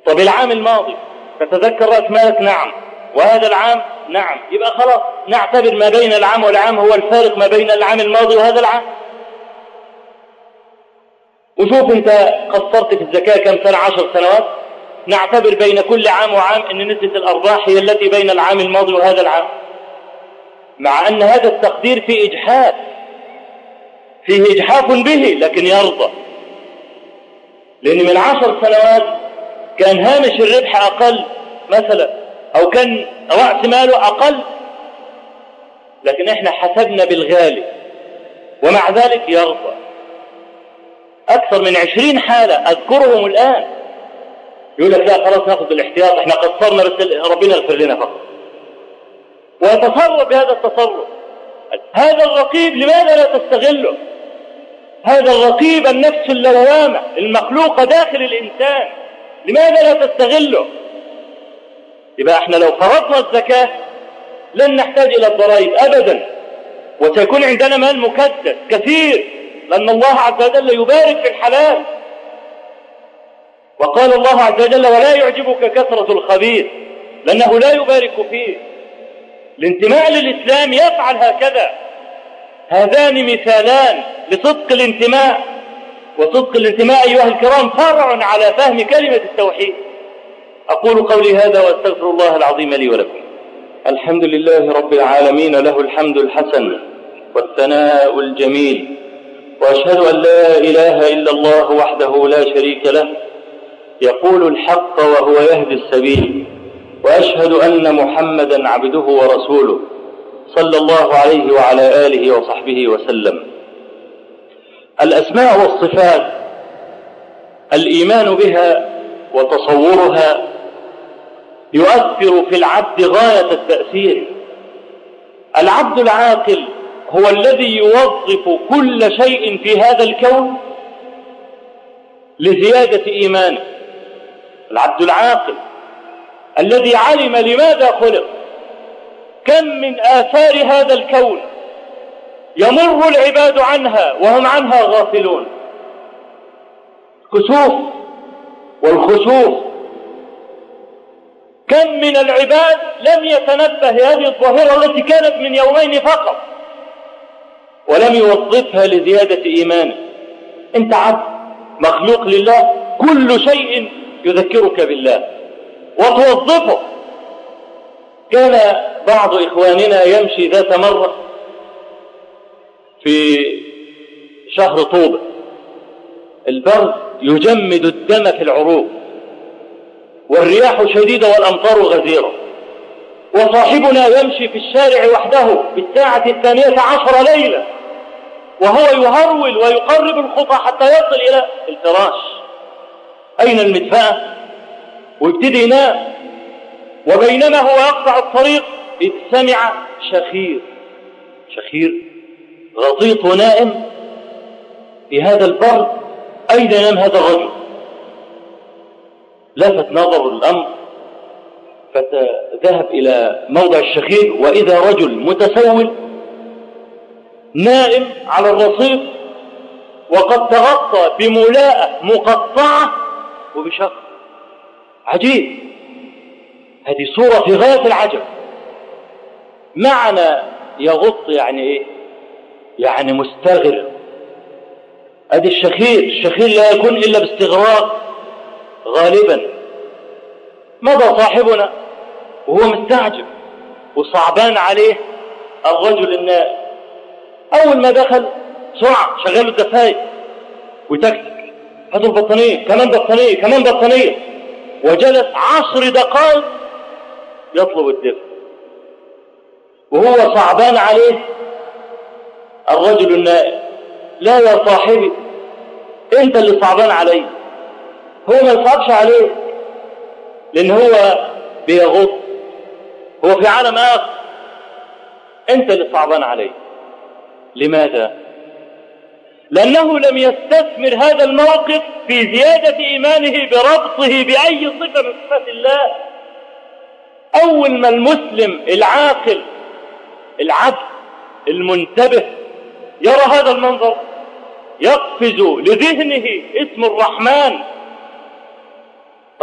طب العام الماضي تتذكر رأس مالك نعم. وهذا العام؟ نعم. يبقى خلاص نعتبر ما بين العام والعام هو الفارق ما بين العام الماضي وهذا العام. وشوف أنت قصرت في الزكاة كم سنة؟ عشر سنوات. نعتبر بين كل عام وعام إن نسبة الأرباح هي التي بين العام الماضي وهذا العام. مع أن هذا التقدير فيه إجحاف. فيه اجحاف به لكن يرضى. لأن من عشر سنوات كان هامش الربح أقل مثلا أو كان رأس ماله أقل. لكن إحنا حسبنا بالغالي ومع ذلك يرضى. أكثر من عشرين حالة أذكرهم الآن. يقول لك لا خلاص نأخذ الاحتياط إحنا قصرنا بس ربنا يغفر لنا فقط. ويتصرف بهذا التصرف. هذا الرقيب لماذا لا تستغله؟ هذا الرقيب النفس اللوامة المخلوقة داخل الإنسان. لماذا لا تستغله؟ يبقى إحنا لو فرضنا الزكاة لن نحتاج إلى الضرائب أبدا. وسيكون عندنا مال مكدس كثير لأن الله عز وجل يبارك في الحلال. وقال الله عز وجل ولا يعجبك كثرة الخبيث لأنه لا يبارك فيه. الانتماء للإسلام يفعل هكذا. هذان مثالان لصدق الانتماء وصدق الانتماء أيها الكرام فرع على فهم كلمة التوحيد. أقول قولي هذا وأستغفر الله العظيم لي ولكم. الحمد لله رب العالمين له الحمد الحسن والثناء الجميل وأشهد أن لا إله إلا الله وحده لا شريك له يقول الحق وهو يهدي السبيل وأشهد أن محمدا عبده ورسوله. صلى الله عليه وعلى آله وصحبه وسلم. الأسماء والصفات الإيمان بها وتصورها يؤثر في العبد غاية التأثير. العبد العاقل هو الذي يوظف كل شيء في هذا الكون لزيادة إيمانه. العبد العاقل الذي علم لماذا خلق كم من آثار هذا الكون يمر العباد عنها وهم عنها غافلون. كسوف والخسوف. كم من العباد لم يتنبه هذه الظاهرة التي كانت من يومين فقط ولم يوظفها لزيادة إيمانه أنت عبد مخلوق لله كل شيء يذكرك بالله وتوظفه. كان بعض إخواننا يمشي ذات مرة في شهر طوبة. البرد يجمد الدم في العروق والرياح شديدة والأمطار غزيرة. وصاحبنا يمشي في الشارع وحده في الساعة الثانية عشر ليلة وهو يهرول ويقرب الخطى حتى يصل إلى الفراش. أين المدفأة؟ ويبتدي ينام وبينما هو يقطع الطريق. إذ سمع شخير. شخير غطيط ونائم في هذا البرد أين ينام هذا الرجل؟ لفت نظر الأمر فذهب إلى موضع الشخير وإذا رجل متسول نائم على الرصيف وقد تغطى بملاءة مقطعة وبشق عجيب. هذه صورة في غاية العجب. معنى يغط يعني إيه؟ يعني مستغرق أدي الشخير الشخير لا يكون إلا باستغراق غالبا. مضى صاحبنا وهو مستعجب وصعبان عليه الرجل النائم. أول ما دخل سرعة شغال الدفاية وتكتك. هاتوا البطانية كمان بطانية كمان بطانية. وجلس عشر دقائق يطلب الدفء وهو صعبان عليه الرجل النائم. لا يا صاحبي انت اللي صعبان عليه هو ما يصعبش عليه لأن هو بيغط هو في عالم آخر. انت اللي صعبان عليه لماذا؟ لأنه لم يستثمر هذا الموقف في زيادة إيمانه بربطه بأي صفة من صفات الله. أول ما المسلم العاقل العبد المنتبه يرى هذا المنظر يقفز لذهنه اسم الرحمن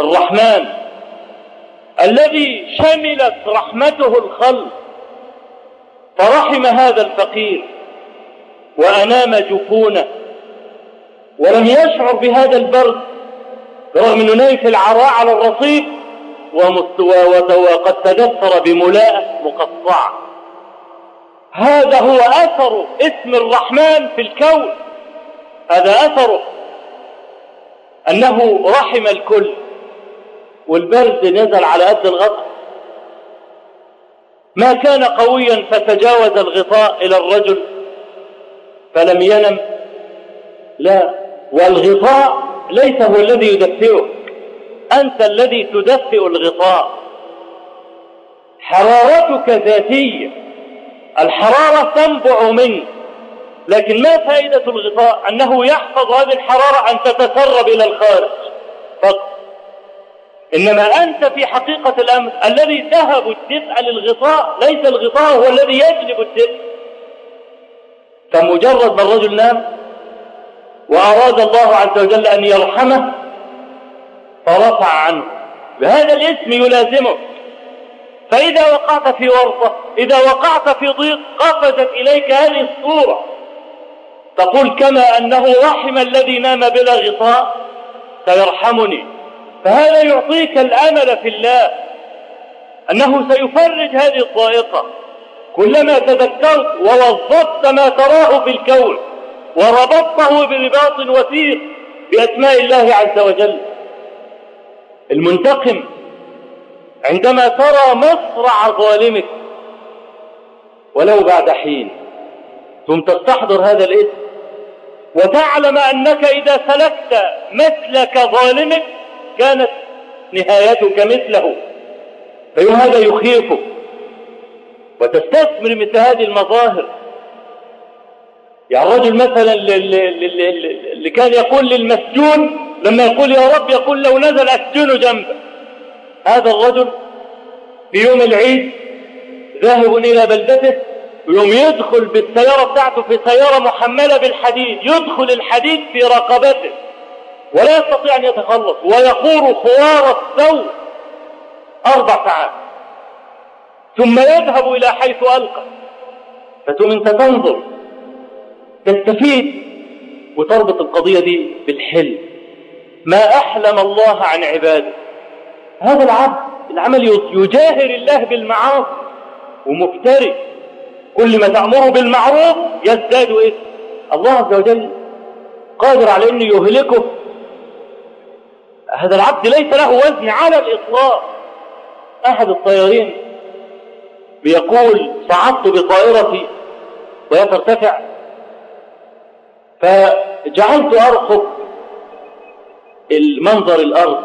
الرحمن الذي شملت رحمته الخلق فرحم هذا الفقير وأنام جفونه ولم يشعر بهذا البرد برغم أنه نايم في العراء على الرصيف وقد تدثر بملاءة مقطعة هذا هو أثر اسم الرحمن في الكون. هذا أثره أنه رحم الكل والبرد نزل على قد الغطاء. ما كان قويا فتجاوز الغطاء إلى الرجل فلم ينم. لا والغطاء ليس هو الذي يدفئه أنت الذي تدفئ الغطاء. حرارتك ذاتية. الحرارة تنبع منك. لكن ما فائدة الغطاء؟ أنه يحفظ هذه الحرارة أن تتسرب إلى الخارج. فقط. إنما أنت في حقيقة الأمر الذي ذهب الدفء للغطاء ليس الغطاء هو الذي يجلب الدفء. فمجرد ما الرجل نام وأراد الله عز وجل أن يرحمه فرفع عنه. بهذا الاسم يلازمه فإذا وقعت في ورطة إذا وقعت في ضيق قفزت إليك هذه الصورة. تقول كما أنه رحم الذي نام بلا غطاء سيرحمني. فهذا يعطيك الأمل في الله أنه سيفرج هذه الضائقة. كلما تذكرت ووظفت ما تراه في الكون وربطته برباط وثيق بأسماء الله عز وجل. المنتقم عندما ترى مصرع ظالمك ولو بعد حين ثم تستحضر هذا الاسم وتعلم أنك إذا سلكت مثلك ظالمك كانت نهايتك مثله فهذا يخيفك وتستثمر مثل هذه المظاهر. يعني الرجل مثلا اللي كان يقول للمسجون لما يقول يا رب يقول لو نزل أسجن جنبه هذا الرجل في يوم العيد ذاهب إلى بلدته ويوم يدخل بالسيارة بتاعته في سيارة محملة بالحديد يدخل الحديد في رقبته ولا يستطيع أن يتخلص ويخور خوار الثوب أربع ساعات. ثم يذهب إلى حيث ألقى. فتم أنت تنظر تستفيد وتربط القضية دي بالحلم. ما أحلم الله عن عباده. هذا العبد العمل يجاهر الله بالمعاصي ومفتري. كل ما تأمره بالمعروف يزداد إيه؟ الله عز وجل قادر على أنه يهلكه. هذا العبد ليس له وزن على الإطلاق. أحد الطيارين بيقول صعدت بطائرتي وهي ترتفع فجعلت أرقب المنظر الأرض.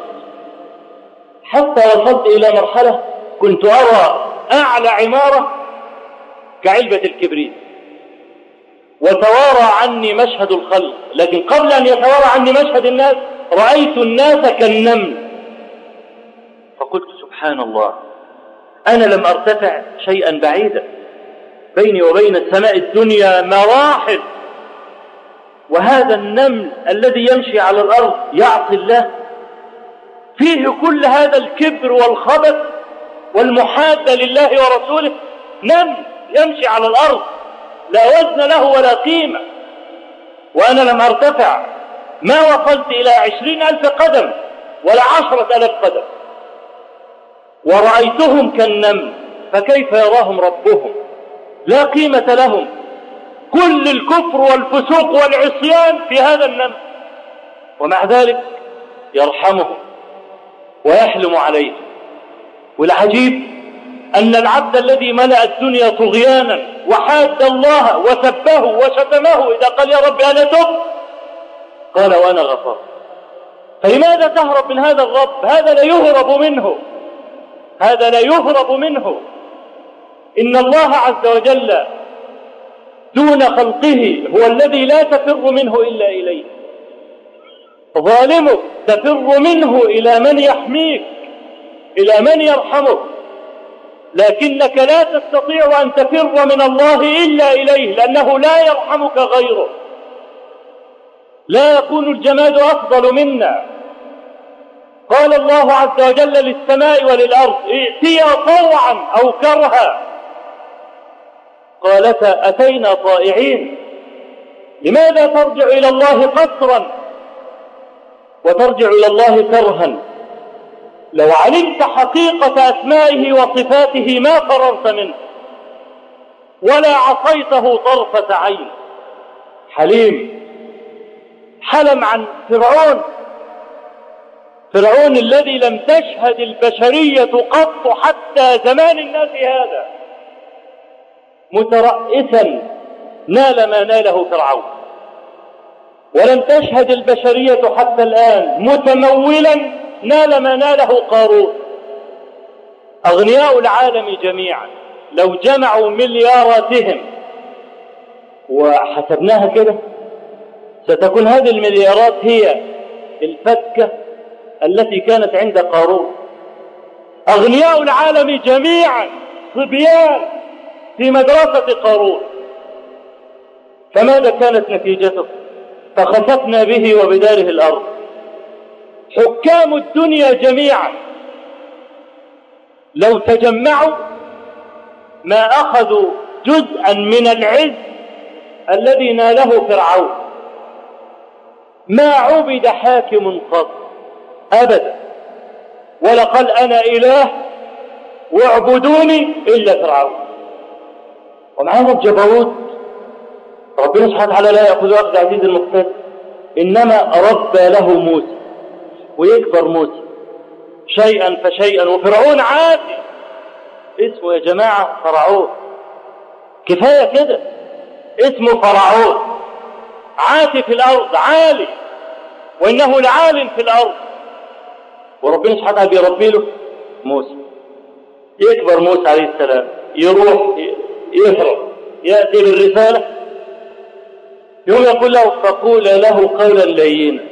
حتى وصلت إلى مرحلة كنت أرى أعلى عمارة كعلبة الكبريت. وتوارى عني مشهد الخلق. لكن قبل أن يتوارى عني مشهد الناس رأيت الناس كالنمل. فقلت سبحان الله أنا لم أرتفع شيئا بعيدا. بيني وبين السماء الدنيا مراحل. وهذا النمل الذي يمشي على الأرض يعصي الله. فيه كل هذا الكبر والخبث والمحادة لله ورسوله. نمل يمشي على الأرض لا وزن له ولا قيمة. وأنا لم أرتفع. ما وصلت إلى عشرين ألف قدم ولا عشرة ألف قدم. ورأيتهم كالنمل فكيف يراهم ربهم؟ لا قيمة لهم. كل الكفر والفسوق والعصيان في هذا النمل ومع ذلك يرحمهم ويحلم عليهم والعجيب أن العبد الذي ملأ الدنيا طغيانا وحاد الله وسبه وشتمه إذا قال يا رب أنا تب قال وأنا غفرت فلماذا تهرب من هذا الرب؟ هذا لا يهرب منه. هذا لا يهرب منه. إن الله عز وجل دون خلقه هو الذي لا تفر منه إلا إليه ظالمك تفر منه إلى من يحميك إلى من يرحمك. لكنك لا تستطيع أن تفر من الله إلا إليه لأنه لا يرحمك غيره. لا يكون الجماد أفضل منا. قال الله عز وجل للسماء وللأرض ائتيا طوعا أو كرها. قالتا أتينا طائعين. لماذا ترجع إلى الله قصرا؟ وترجع إلى الله كرها. لو علمت حقيقة أسمائه وصفاته ما فررت منه ولا عصيته طرفة عين. حليم حلم عن فرعون. فرعون الذي لم تشهد البشرية قط حتى زمان الناس هذا. مترأسا نال ما ناله فرعون. ولم تشهد البشرية حتى الآن متمولا نال ما ناله قارون. أغنياء العالم جميعا لو جمعوا ملياراتهم. وحسبناها كده. ستكون هذه المليارات هي الفكة التي كانت عند قارون. أغنياء العالم جميعا صبيان في مدرسة قارون. فماذا كانت نتيجته فخسفنا به وبداره الأرض. حكام الدنيا جميعا. لو تجمعوا ما أخذوا جزءا من العز الذي ناله فرعون. ما عبد حاكم قط. أبدا. ولا قال أنا إله واعبدوني إلا فرعون. ومعانا الجبروت ربنا سبحانه وتعالى لا يأخذ أخذ عزيز المقتدر. إنما ربى له موسى ويكبر موسى. شيئا فشيئا. وفرعون عادي. اسمه يا جماعة فرعون. كفاية كده. اسمه فرعون. عاتي في الأرض عالي. وإنه لعال في الأرض. وربنا سبحانه وتعالى بيربي له موسى. يكبر موسى عليه السلام. يروح يهرب يأتي بالرسالة يوم يقول له فقول له قولا لينا.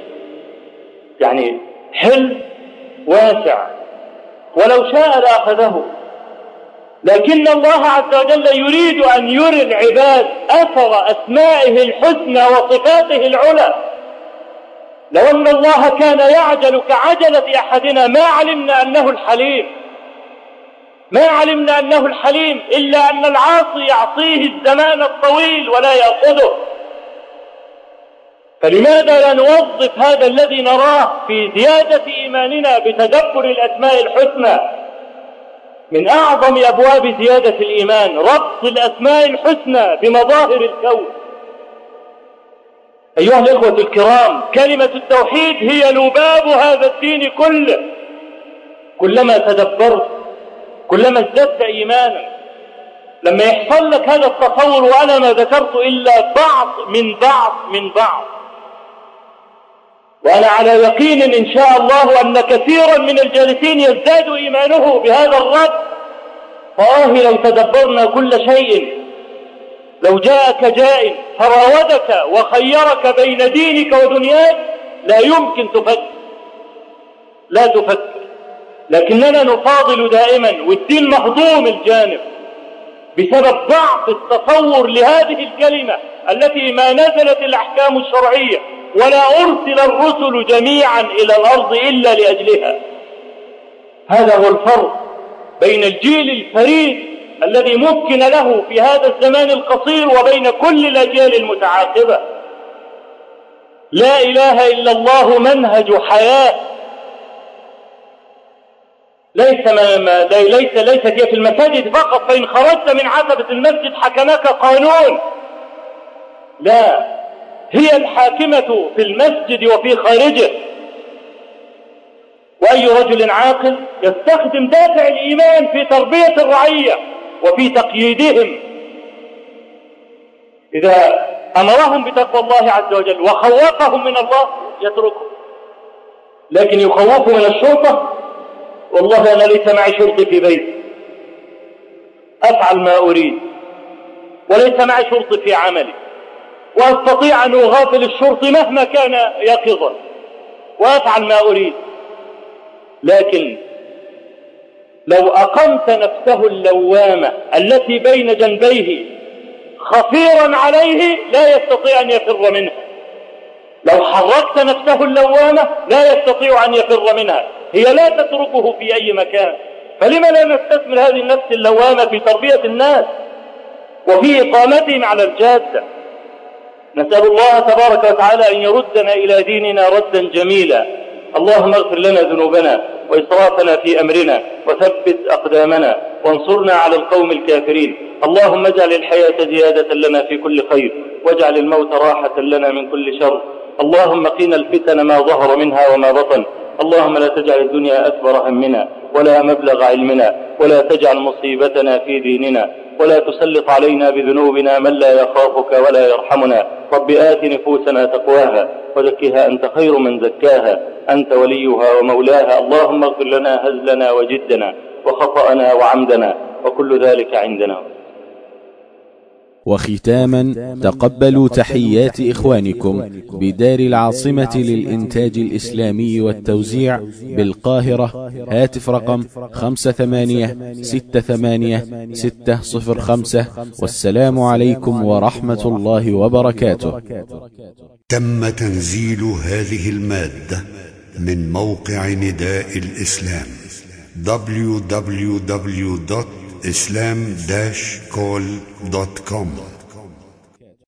يعني حلم واسع ولو شاء لأخذه. لكن الله عز وجل يريد أن يري العباد أثر أسمائه الحسنى وصفاته العلى. لو أن الله كان يعجل كعجلة أحدنا ما علمنا أنه الحليم. ما علمنا أنه الحليم إلا أن العاصي يعصيه الزمان الطويل ولا يأخذه. فلماذا لا نوظف هذا الذي نراه في زيادة إيماننا بتدبر الأسماء الحسنى؟ من أعظم أبواب زيادة الإيمان ربط الأسماء الحسنى بمظاهر الكون. أيها الإخوة الكرام كلمة التوحيد هي لباب هذا الدين كله. كلما تدبرت كلما ازددت إيمانا لما يحصل لك هذا التصور وأنا ما ذكرت إلا بعض من بعض من بعض وأنا على يقين إن شاء الله أن كثيرا من الجالسين يزداد إيمانه بهذا الرب فآه لو تدبرنا كل شيء. لو جاءك جائل فراودك وخيرك بين دينك ودنياك لا يمكن تفكر لا تفكر لكننا نفاضل دائما والدين مهضوم الجانب. بسبب ضعف التصور لهذه الكلمة التي ما نزلت الأحكام الشرعية ولا أرسل الرسل جميعا إلى الأرض إلا لأجلها. هذا هو الفرق بين الجيل الفريد الذي ممكن له في هذا الزمان القصير وبين كل الأجيال المتعاقبة. لا إله إلا الله منهج حياة ليس ما ما ليس ليست هي في المساجد فقط فإن خرجت من عتبة المسجد حكمك قانون. لا هي الحاكمة في المسجد وفي خارجه. وأي رجل عاقل يستخدم دافع الإيمان في تربية الرعية وفي تقييدهم. إذا أمرهم بتقوى الله عز وجل وخوفهم من الله يتركهم. لكن يخوفوا من الشرطة والله أنا ليس معي شرطي في بيتي أفعل ما أريد. وليس معي شرطي في عملي. وأستطيع أن أغافل الشرطي مهما كان يقظا. وأفعل ما أريد. لكن لو أقمت نفسه اللوامة التي بين جنبيه خفيرا عليه لا يستطيع أن يفر منها. لو حركت نفسه اللوامة لا يستطيع أن يفر منها. هي لا تتركه في أي مكان. فلما لا نستثمر هذه النفس اللوامة في تربية الناس وفي إقامتهم على الجادة نسأل الله تبارك وتعالى أن يردنا إلى ديننا ردا جميلا. اللهم اغفر لنا ذنوبنا وإسرافنا في أمرنا وثبت أقدامنا وانصرنا على القوم الكافرين. اللهم اجعل الحياة زيادة لنا في كل خير واجعل الموت راحة لنا من كل شر. اللهم قنا الفتن ما ظهر منها وما بطن. اللهم لا تجعل الدنيا أكبر همنا ولا مبلغ علمنا ولا تجعل مصيبتنا في ديننا ولا تسلط علينا بذنوبنا من لا يخافك ولا يرحمنا. رب آت نفوسنا تقواها وزكها أنت خير من زكاها. أنت وليها ومولاها. اللهم اغفر لنا هزلنا وجدنا وخطأنا وعمدنا وكل ذلك عندنا. وختاما تقبلوا تحيات إخوانكم بدار العاصمة للإنتاج الإسلامي والتوزيع بالقاهرة. هاتف رقم خمسة ثمانية ستة ثمانية ستة صفر خمسة. والسلام عليكم ورحمة الله وبركاته. تم تنزيل هذه المادة من موقع نداء الإسلام www.islam-call.com